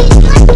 like, like.